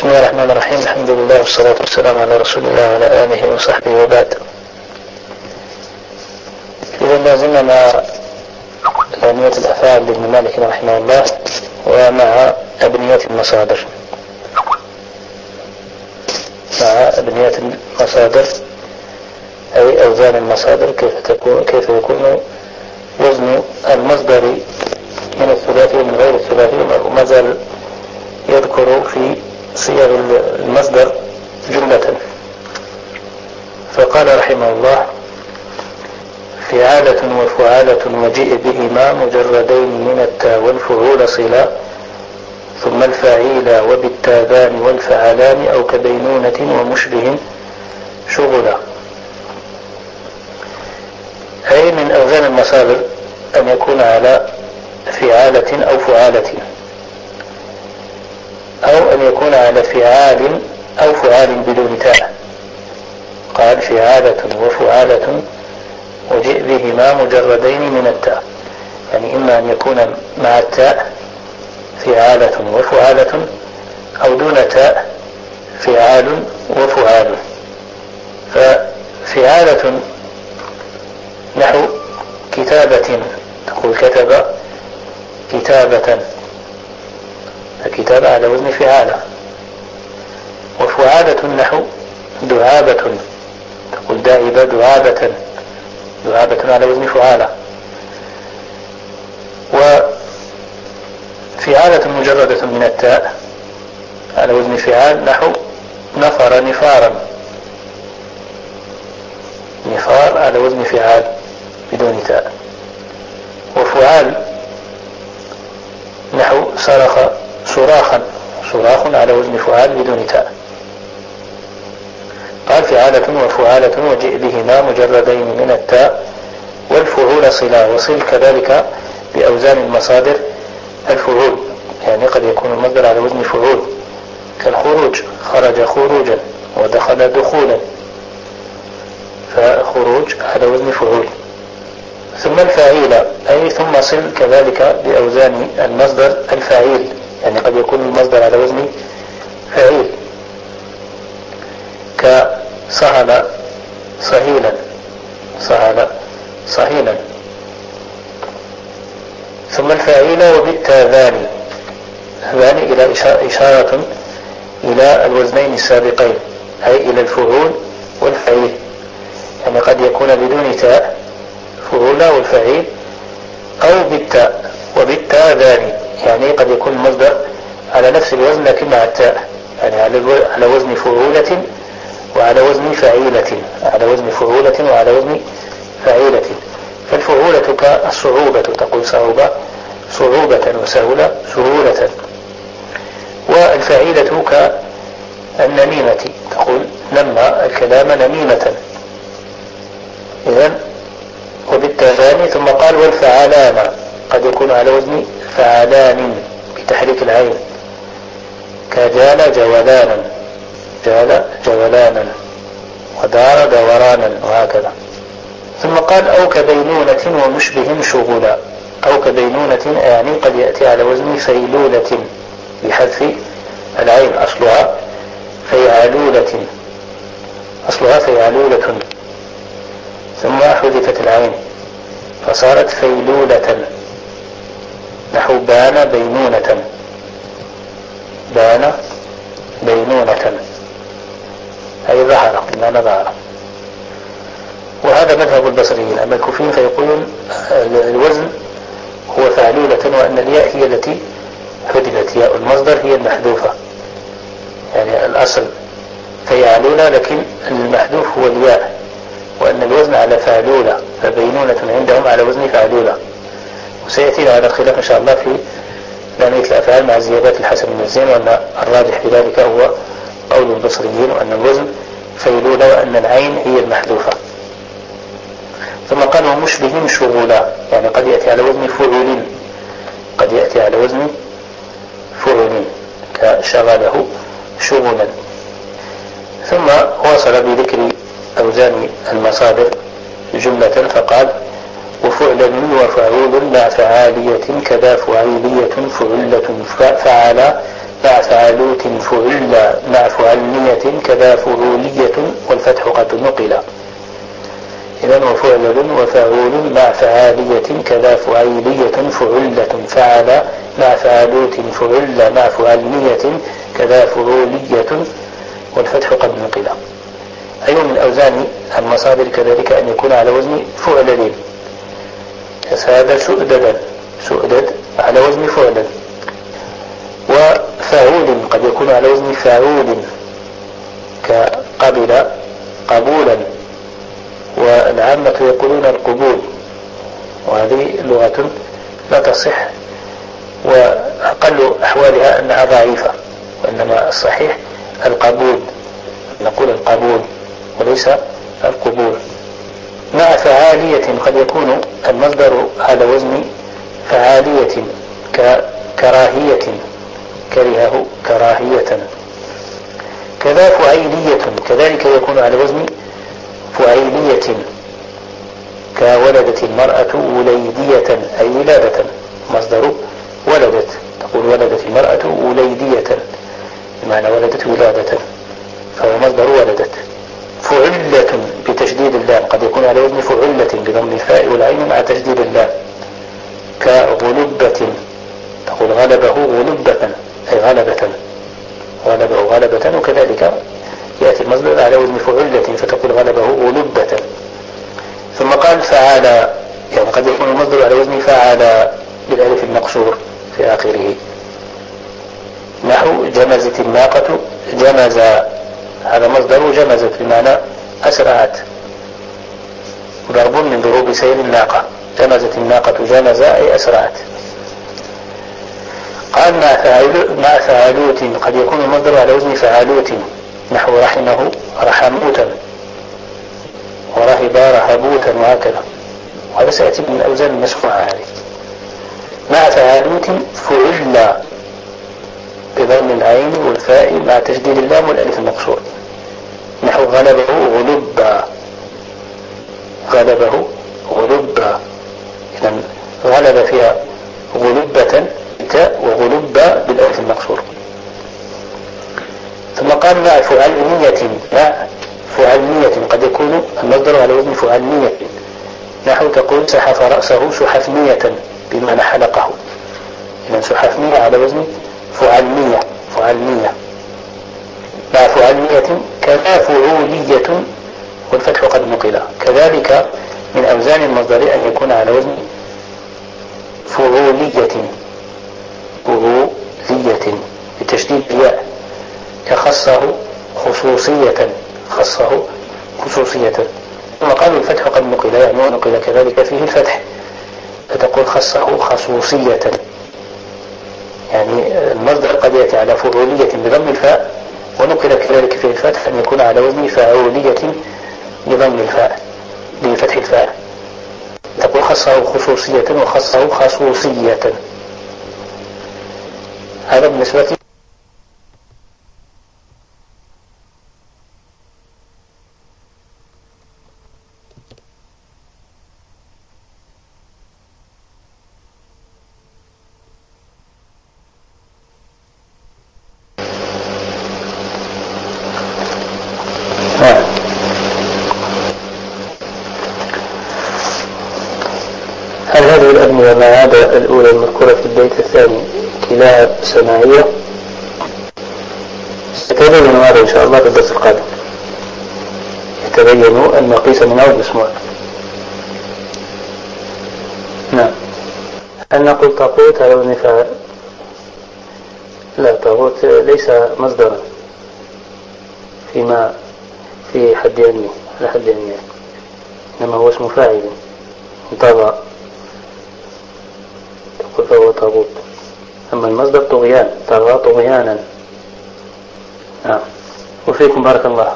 بسم الله الرحمن الرحيم. الحمد لله والصلاة والسلام على رسول الله وعلى آله وصحبه وبعد. إذا ما زلنا مع أبنية الأفعال لابن مالك رحمه الله ومع أبنية المصادر. مع أبنية المصادر أي أوزان المصادر كيف تكون كيف يكون وزن المصدر من الثلاثي ومن غير الثلاثي وما زال يذكر في صيغ المصدر جملة. فقال رحمه الله فعالة وفعالة وجيء بهما مجردين من التاء والفعول صلا ثم الفعيل وبالتاذان والفعلان أو كبينونة ومشبه شغلا. أي من أوزان المصادر أن يكون على فعالة أو فعالة. أو أن يكون على فعال أو فعال بدون تاء. قال فعالة وفعالة وجئ بهما مجردين من التاء. يعني إما أن يكون مع التاء فعالة وفعالة أو دون تاء فعال وفعال. ففعالة نحو كتابة تقول كتب كتابة الكتابة على وزن فعالة. وفعالة نحو دعابة تقول دائبة دعابة دعابة على وزن فعالة. وفعالة مجردة من التاء على وزن فعال نحو نفر نفارا. نفار على وزن فعال بدون تاء. وفعال نحو صرخ صراخا صراخ على وزن فعال بدون تاء. قال فعالة وفعالة وجئ بهما مجردين من التاء والفعول صلا وصل كذلك بأوزان المصادر الفعول يعني قد يكون المصدر على وزن فعول. كالخروج خرج خروجا ودخل دخولا. فخروج على وزن فعول. ثم الفاعيل أي ثم صل كذلك بأوزان المصدر الفاعيل. يعني قد يكون المصدر على وزن فعيل. كصهل صهيلا صهل صهيلا. ثم الفاعل وبالتاذان. ذاني إلى إشارة إلى الوزنين السابقين أي إلى الفعول والفعيل. يعني قد يكون بدون تاء فعولة والفعيل أو بالتاء وبالتاء ذاني يعني قد يكون المصدر على نفس الوزن لكن مع التاء يعني على وزن فعولة وعلى وزن فعيلة على وزن فعولة وعلى وزن فعيلة. فالفعولة كالصعوبة تقول صعوبة صعوبة وسهولة سهولة. والفعيلة كالنميمة تقول نمى الكلام نميمة. إذن وبالتالي ثم قال والفعلان. قد يكون على وزن فعلان بتحريك العين. كجال جولانا جال جولانا ودار دورانا وهكذا. ثم قال أو كبينونة ومشبه شغلا. أو كبينونة يعني قد يأتي على وزن فيلولة بحذف العين. أصلها فيعلولة. أصلها فيعلولة. ثم حذفت العين. فصارت فيلولة. نحو بان بينونة. بان بينونة. أي ظهر بمعنى ظهر. وهذا مذهب البصريين أما الكوفيين فيقولون الوزن هو فعلولة وأن الياء هي التي حذفت. ياء المصدر هي المحذوفة. يعني الأصل فيعلولة لكن المحذوف هو الياء. وأن الوزن على فعلولة فبينونة عندهم على وزن فعلولة وسيأتي هذا الخلاف إن شاء الله في لامية الأفعال مع زيادات الحسن من الزين وأن الراجح في ذلك هو قول البصريين وأن الوزن فيلولة وأن العين هي المحذوفة. ثم قال ومشبه شغولا يعني قد يأتي على وزن فعول قد يأتي على وزن فعول كشغله شغلا ثم واصل بذكر أوزان المصادر جملة فقال وفعل وفعول مع فعالية كذا فعيلية فعلة فعل مع فعلوت فعل مع فعلنية كذا فعولية والفتح قد نقل. إذا وفعل وفعول مع فعالية كذا فعيلية فعلة فعل مع فعلوت فعل مع فعلنية كذا فعولية والفتح قد نقل. أي من أوزان المصادر كذلك أن يكون على وزن فعلل هذا سؤددا سؤدد على وزن فعلا وفاعول قد يكون على وزن فاعول. كقبل قبولا. والعامة يقولون القبول. وهذه لغة لا تصح. وأقل أحوالها أنها ضعيفة وإنما الصحيح القبول. نقول القبول وليس القبول. مع فعالية قد يكون المصدر على وزن فعالية ككراهية كرهه كراهية. كذا فعيلية كذلك يكون على وزن فعيلية كولدت المرأة وليدية أي ولادة. مصدر ولدت تقول ولدت المرأة وليدية. بمعنى ولدت ولادة فهو مصدر ولدت. فعلة اللام قد يكون على وزن فعلة بضم الفاء والعين مع تشديد اللام كغلبة. تقول غلبه غلبة. أي غلبة. غلبه غلبة. وكذلك يأتي المصدر على وزن فعلة فتقول غلبه غلبة. ثم قال فعال. يعني قد يكون المصدر على وزن فعل بالألف المقصور في آخره. نحو جمزت الناقة. جمز. هذا مصدر جمزت بمعنى أسرعت. ضرب من ضروب سير الناقة. جمزت الناقة جمز أي أسرعت. قال مع فعلوت قد يكون المصدر على وزن فعلوت نحو رحمه رحموتا ورهب رهبوتا وهكذا. وهذا سيأتي من الأوزان المشفوعة هذه. مع فعلوت فعل بضم العين والفاء مع تجديد اللام والألف المقصور نحو غلبه غلبا. غلبه غلبا إذا غلب فيها غلبة وغلبة بالألف المقصور ثم قال مع فعلنية مع فعلنية قد يكون المصدر على وزن فعلنية نحو تقول سحف رأسه سحفنية بمعنى حلقه. إذا سحفنية على وزن فعلنية فعلنية مع فعلنية كذا فعولية. والفتح قد نقل. كذلك من أوزان المصدر أن يكون على وزن فعولية. فعولية. بتشديد الياء. كخصه خصوصية. خصه خصوصية. قالوا الفتح قد نقل. يعني ونقل كذلك فيه الفتح. فتقول خصه خصوصية. يعني المصدر قد يأتي على فعولية بضم الفاء. ونقل كذلك فيه الفتح أن يكون على وزن فعولية. بضم الفاء بفتح الفاء. تقول خصه خصوصية وخصه خصوصية. هذا بالنسبة العادة الأولى المذكورة في البيت الثاني؟ كلاها سماعية ستبين هذا إن شاء الله في الدرس القادم. يتبين المقيس من أول مسموع. نعم. هل نقول طاغوت؟ على وزن فاعل لا طاغوت ليس مصدرا فيما في حد علمي على حد علمي. إنما هو اسم فاعل طغى فهو طاغوت. أما المصدر طغيان طغى طغيانا. نعم. وفيكم بارك الله.